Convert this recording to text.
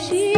ऋषि